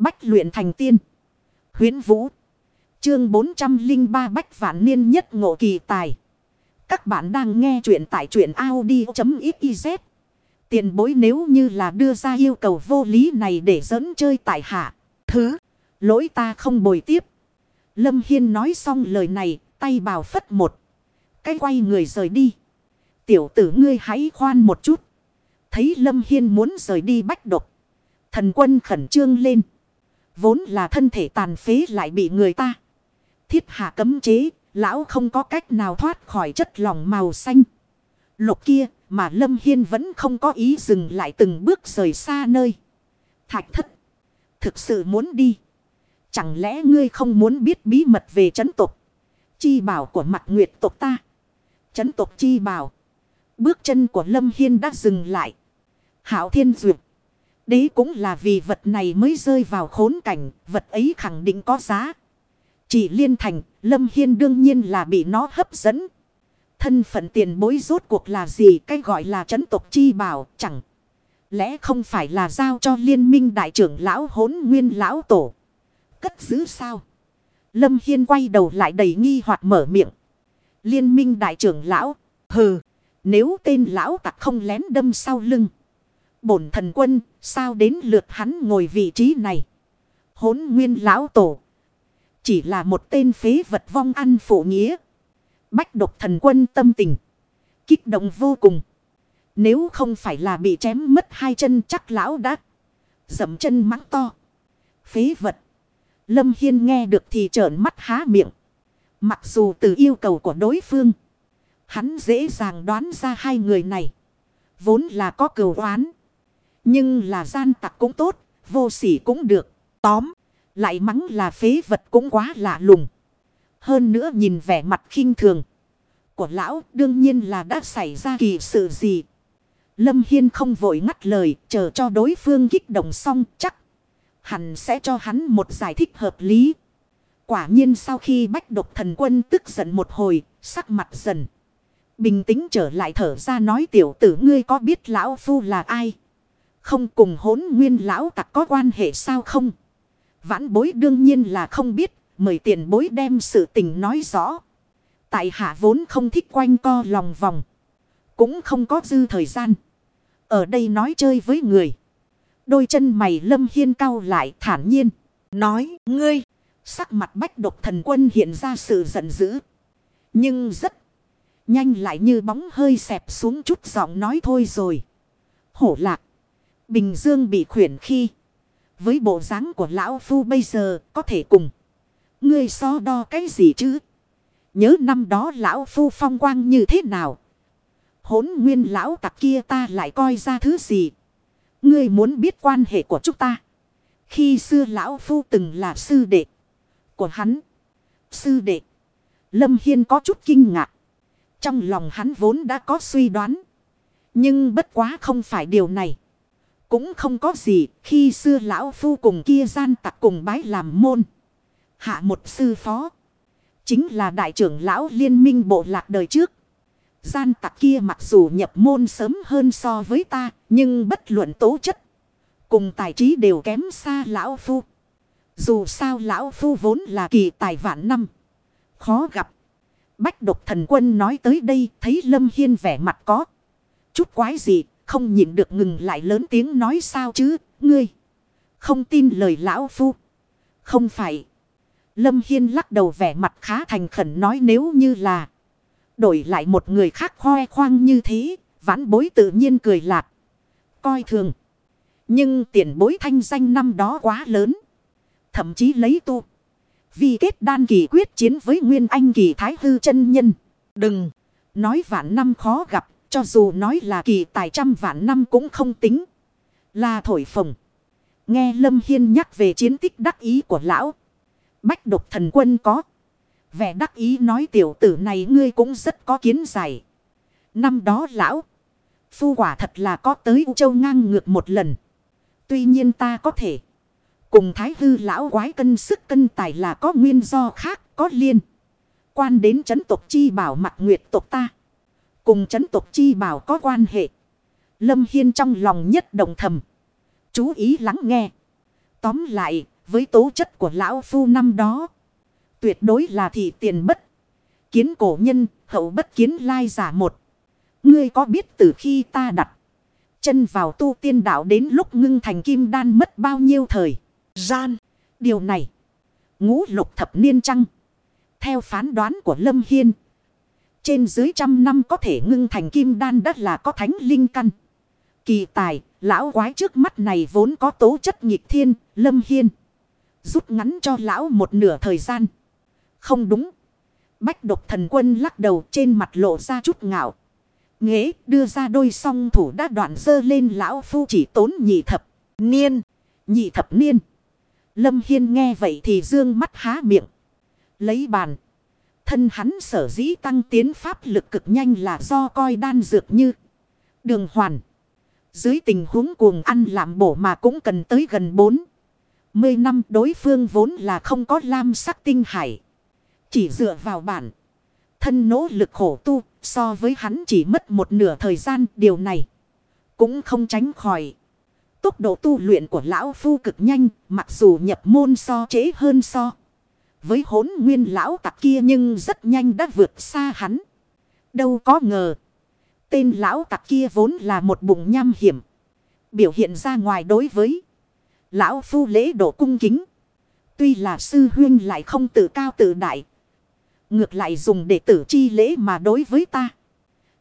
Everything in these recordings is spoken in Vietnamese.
Bách luyện thành tiên. Huyến Vũ. Chương 403 Bách Vạn Niên nhất ngộ kỳ tài. Các bạn đang nghe truyện tại truyện Audi.xyz. Tiền bối nếu như là đưa ra yêu cầu vô lý này để dẫn chơi tại hạ. Thứ. Lỗi ta không bồi tiếp. Lâm Hiên nói xong lời này. Tay bào phất một. Cái quay người rời đi. Tiểu tử ngươi hãy khoan một chút. Thấy Lâm Hiên muốn rời đi bách độc. Thần quân khẩn trương lên. Vốn là thân thể tàn phế lại bị người ta. Thiết hạ cấm chế. Lão không có cách nào thoát khỏi chất lỏng màu xanh. Lục kia, mà Lâm Hiên vẫn không có ý dừng lại từng bước rời xa nơi. Thạch thất. Thực sự muốn đi. Chẳng lẽ ngươi không muốn biết bí mật về chấn tục. Chi bảo của mặt nguyệt tộc ta. Chấn tục chi bảo. Bước chân của Lâm Hiên đã dừng lại. Hảo thiên duyệt. Đấy cũng là vì vật này mới rơi vào khốn cảnh. Vật ấy khẳng định có giá. Chỉ liên thành, Lâm Hiên đương nhiên là bị nó hấp dẫn. Thân phận tiền bối rốt cuộc là gì cái gọi là chấn tộc chi bảo chẳng. Lẽ không phải là giao cho liên minh đại trưởng lão hốn nguyên lão tổ. Cất giữ sao? Lâm Hiên quay đầu lại đầy nghi hoặc mở miệng. Liên minh đại trưởng lão. Hừ. Nếu tên lão tặc không lén đâm sau lưng. Bổn thần quân. Sao đến lượt hắn ngồi vị trí này? Hốn nguyên lão tổ. Chỉ là một tên phế vật vong ăn phụ nghĩa. Bách độc thần quân tâm tình. Kích động vô cùng. Nếu không phải là bị chém mất hai chân chắc lão đã. Dậm chân mắng to. Phế vật. Lâm Hiên nghe được thì trợn mắt há miệng. Mặc dù từ yêu cầu của đối phương. Hắn dễ dàng đoán ra hai người này. Vốn là có cừu oán. Nhưng là gian tặc cũng tốt. Vô sỉ cũng được. Tóm. Lại mắng là phế vật cũng quá lạ lùng. Hơn nữa nhìn vẻ mặt khinh thường. Của lão đương nhiên là đã xảy ra kỳ sự gì. Lâm Hiên không vội ngắt lời. Chờ cho đối phương kích động xong, chắc. Hẳn sẽ cho hắn một giải thích hợp lý. Quả nhiên sau khi bách độc thần quân tức giận một hồi. Sắc mặt dần. Bình tĩnh trở lại thở ra nói, tiểu tử ngươi có biết lão phu là ai? Không cùng hốn nguyên lão tặc có quan hệ sao không? Vãn bối đương nhiên là không biết, mời tiền bối đem sự tình nói rõ. Tại hạ vốn không thích quanh co lòng vòng. Cũng không có dư thời gian. Ở đây nói chơi với người. Đôi chân mày lâm hiên cao lại thản nhiên. Nói, ngươi, sắc mặt bách độc thần quân hiện ra sự giận dữ. Nhưng rất nhanh lại như bóng hơi xẹp xuống chút giọng nói thôi rồi. Hổ lạc. Bình Dương bị khuyển khi. Với bộ dáng của lão phu bây giờ có thể cùng. Ngươi so đo cái gì chứ? Nhớ năm đó lão phu phong quang như thế nào? Hốn nguyên lão tặc kia ta lại coi ra thứ gì? Ngươi muốn biết quan hệ của chúng ta? Khi xưa lão phu từng là sư đệ của hắn. Sư đệ. Lâm Hiên có chút kinh ngạc. Trong lòng hắn vốn đã có suy đoán. Nhưng bất quá không phải điều này. Cũng không có gì, khi xưa lão phu cùng kia gian tặc cùng bái làm môn. Hạ một sư phó. Chính là đại trưởng lão liên minh bộ lạc đời trước. Gian tặc kia mặc dù nhập môn sớm hơn so với ta. Nhưng bất luận tố chất. Cùng tài trí đều kém xa lão phu. Dù sao lão phu vốn là kỳ tài vạn năm. Khó gặp. Bách độc thần quân nói tới đây, thấy Lâm Hiên vẻ mặt có. Chút quái gì không nhịn được ngừng lại lớn tiếng nói sao chứ, ngươi. Không tin lời lão phu. Không phải. Lâm Hiên lắc đầu vẻ mặt khá thành khẩn nói nếu như là. Đổi lại một người khác khoe khoang như thế. Vãn bối tự nhiên cười lạc. Coi thường. Nhưng tiền bối thanh danh năm đó quá lớn. Thậm chí lấy tu. Vì kết đan kỳ quyết chiến với Nguyên Anh kỳ Thái Hư chân Nhân. Đừng. Nói vạn năm khó gặp cho dù nói là kỳ tài trăm vạn năm cũng không tính. Là thổi phồng. Nghe Lâm Hiên nhắc về chiến tích đắc ý của lão. Bách độc thần quân có. Vẻ đắc ý nói tiểu tử này ngươi cũng rất có kiến giải. Năm đó lão. Phu quả thật là có tới U Châu ngang ngược một lần. Tuy nhiên ta có thể. Cùng thái hư lão quái cân sức cân tài là có nguyên do khác, có liên. Quan đến chấn tộc chi bảo mặt nguyệt tộc ta. Cùng chấn tộc chi bảo có quan hệ. Lâm Hiên trong lòng nhất đồng thầm. Chú ý lắng nghe. Tóm lại, với tố chất của lão phu năm đó, tuyệt đối là thị tiền bất. Kiến cổ nhân, hậu bất kiến lai giả một. Ngươi có biết từ khi ta đặt chân vào tu tiên đạo đến lúc ngưng thành kim đan mất bao nhiêu thời gian. Điều này, ngũ lục thập niên trăng. Theo phán đoán của Lâm Hiên, trên dưới trăm năm có thể ngưng thành kim đan đất là có thánh linh căn. Kỳ tài, lão quái trước mắt này vốn có tố chất nghịch thiên, Lâm Hiên. Rút ngắn cho lão một nửa thời gian. Không đúng. Bách độc thần quân lắc đầu trên mặt lộ ra chút ngạo. Nghế đưa ra đôi song thủ đã đoạn dơ lên lão phu chỉ tốn nhị thập. Niên. Nhị thập niên. Lâm Hiên nghe vậy thì dương mắt há miệng. Lấy bàn. Thân hắn sở dĩ tăng tiến pháp lực cực nhanh là do coi đan dược như đường hoàn. Dưới tình huống cuồng ăn làm bổ mà cũng cần tới gần 4. Mươi năm, đối phương vốn là không có lam sắc tinh hải. Chỉ dựa vào bản. Thân nỗ lực khổ tu, so với hắn chỉ mất một nửa thời gian, điều này. Cũng không tránh khỏi. Tốc độ tu luyện của lão phu cực nhanh, mặc dù nhập môn so chế hơn so. Với hốn nguyên lão tặc kia nhưng rất nhanh đã vượt xa hắn. Đâu có ngờ. Tên lão tặc kia vốn là một bụng nham hiểm. Biểu hiện ra ngoài đối với. Lão phu lễ độ cung kính. Tuy là sư huyên lại không tự cao tự đại. Ngược lại dùng để tử chi lễ mà đối với ta.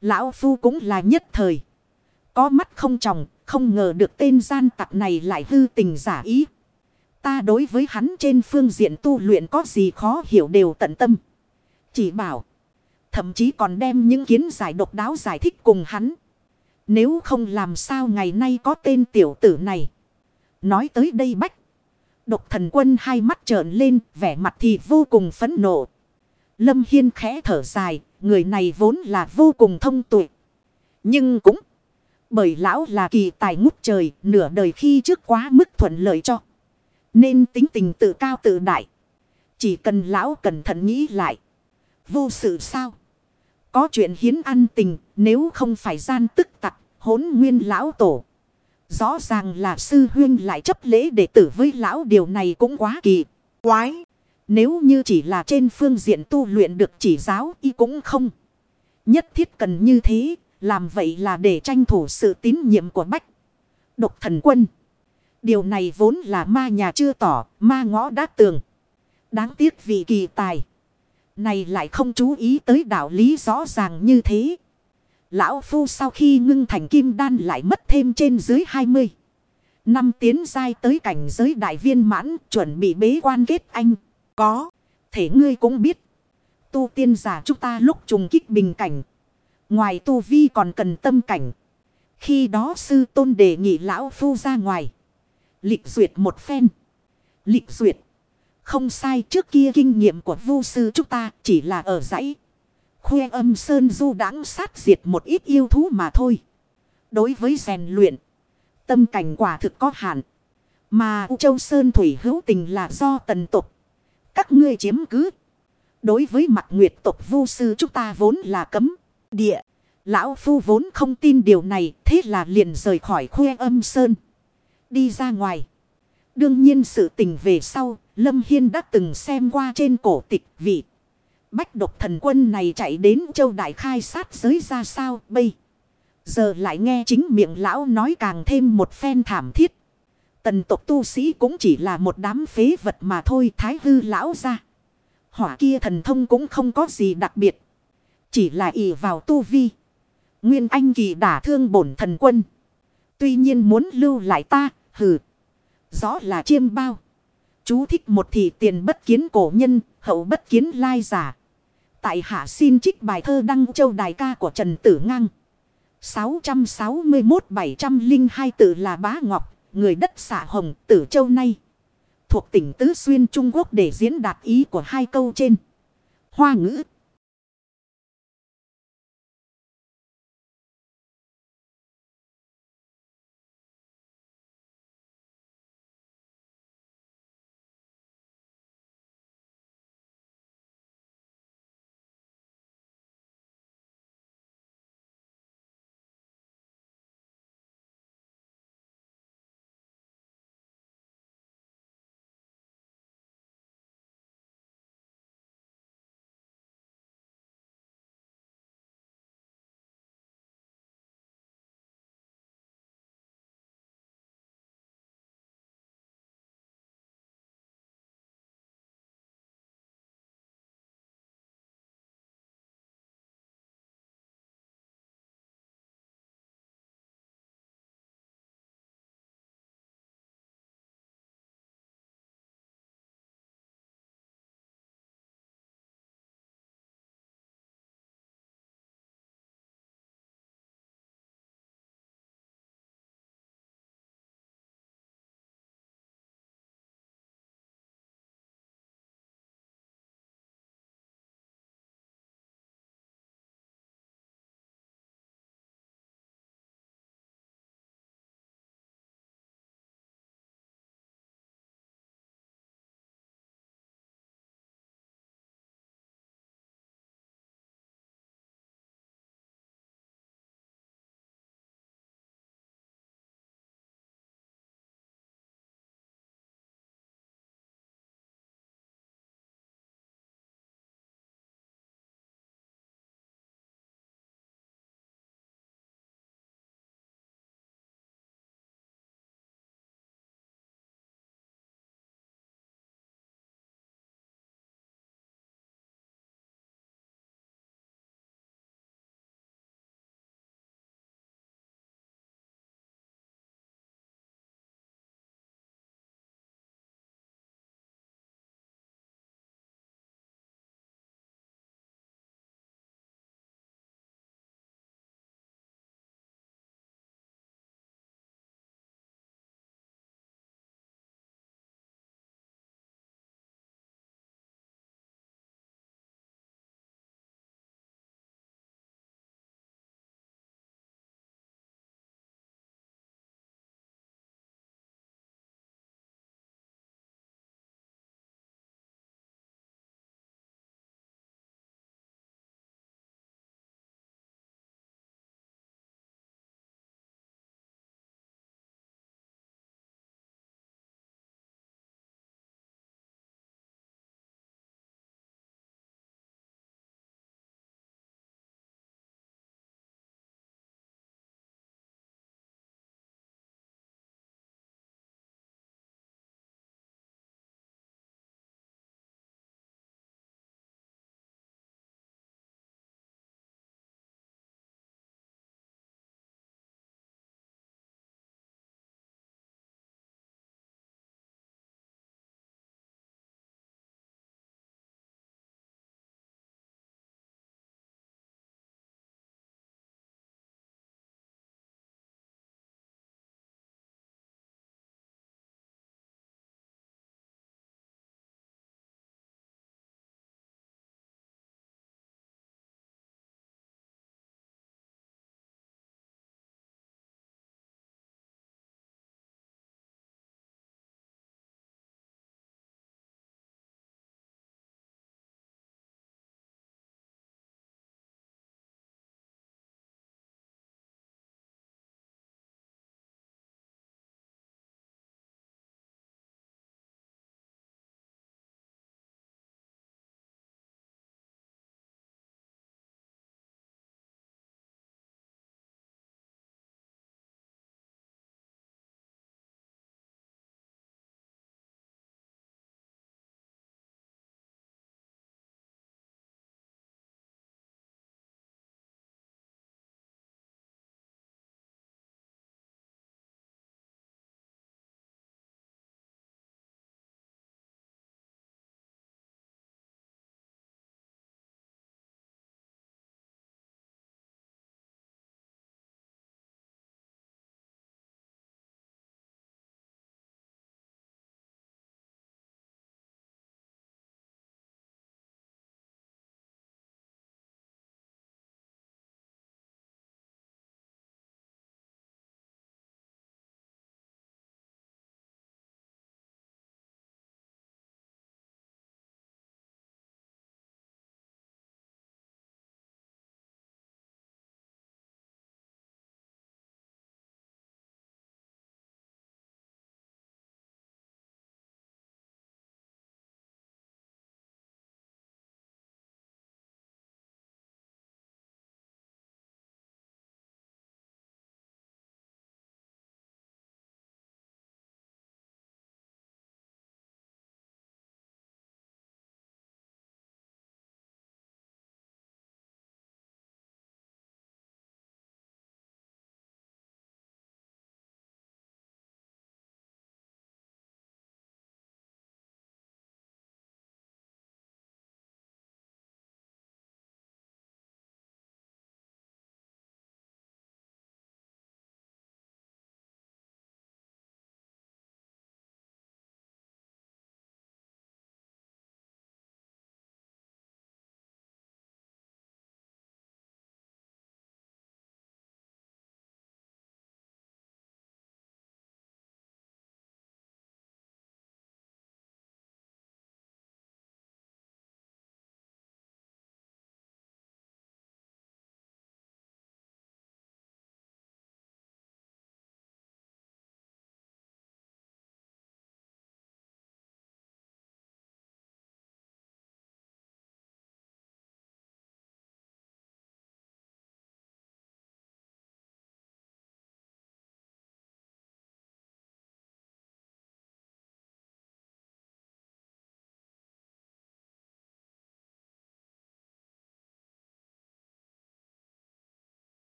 Lão phu cũng là nhất thời. Có mắt không tròng, không ngờ được tên gian tặc này lại hư tình giả ý. Ta đối với hắn trên phương diện tu luyện có gì khó hiểu đều tận tâm. Chỉ bảo. Thậm chí còn đem những kiến giải độc đáo giải thích cùng hắn. Nếu không làm sao ngày nay có tên tiểu tử này. Nói tới đây bách. Độc thần quân hai mắt trợn lên, vẻ mặt thì vô cùng phẫn nộ. Lâm Hiên khẽ thở dài, người này vốn là vô cùng thông tuệ. Nhưng cũng bởi lão là kỳ tài ngút trời, nửa đời khi trước quá mức thuận lợi cho. Nên tính tình tự cao tự đại. Chỉ cần lão cẩn thận nghĩ lại. Vô sự sao? Có chuyện hiến ăn tình, nếu không phải gian tức tặc, hốn nguyên lão tổ. Rõ ràng là sư huyên lại chấp lễ đệ tử với lão điều này cũng quá kỳ, quái. Nếu như chỉ là trên phương diện tu luyện được chỉ giáo y cũng không. Nhất thiết cần như thế, làm vậy là để tranh thủ sự tín nhiệm của Bách. Độc thần quân. Điều này vốn là ma nhà chưa tỏ, ma ngõ đã tường. Đáng tiếc vì kỳ tài. Này lại không chú ý tới đạo lý rõ ràng như thế. Lão Phu sau khi ngưng thành kim đan lại mất thêm trên dưới 20. Năm tiến dai tới cảnh giới đại viên mãn chuẩn bị bế quan kết anh. Có. Thể ngươi cũng biết. Tu tiên giả chúng ta lúc trùng kích bình cảnh. Ngoài tu vi còn cần tâm cảnh. Khi đó sư tôn đề nghị lão phu ra ngoài. Lịch duyệt một phen. Lịch duyệt. Không sai trước kia kinh nghiệm của vu sư chúng ta chỉ là ở dãy. Khuê âm sơn du đáng sát diệt một ít yêu thú mà thôi. Đối với rèn luyện. Tâm cảnh quả thực có hạn. Mà U Châu Sơn Thủy hữu tình là do tần tục. Các ngươi chiếm cứ. Đối với mặt nguyệt tộc vu sư chúng ta vốn là cấm. Địa. Lão Phu vốn không tin điều này. Thế là liền rời khỏi khuê âm sơn. Đi ra ngoài. Đương nhiên sự tình về sau. Lâm Hiên đã từng xem qua trên cổ tịch vị. Bách độc thần quân này chạy đến châu đại khai sát giới ra sao bây. Giờ lại nghe chính miệng lão nói càng thêm một phen thảm thiết. Tần tộc tu sĩ cũng chỉ là một đám phế vật mà thôi thái hư lão ra. Hỏa kia thần thông cũng không có gì đặc biệt. Chỉ là ỷ vào tu vi. Nguyên anh kỳ đả thương bổn thần quân. Tuy nhiên muốn lưu lại ta, hừ. Rõ là chiêm bao. Chú thích một thị tiền bất kiến cổ nhân, hậu bất kiến lai giả. Tại hạ xin trích bài thơ đăng châu đài ca của Trần Tử Ngang. 661-702 tự là bá ngọc, người đất xạ hồng, tử châu nay. Thuộc tỉnh Tứ Xuyên Trung Quốc để diễn đạt ý của hai câu trên. Hoa ngữ.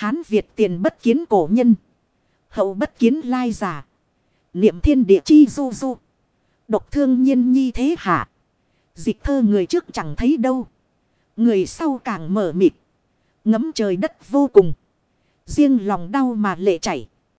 Hán Việt tiền bất kiến cổ nhân. Hậu bất kiến lai giả. Niệm thiên địa chi du du. Độc thương nhiên nhi thế hạ. Dịch thơ người trước chẳng thấy đâu. Người sau càng mở mịt. Ngấm trời đất vô cùng. Riêng lòng đau mà lệ chảy.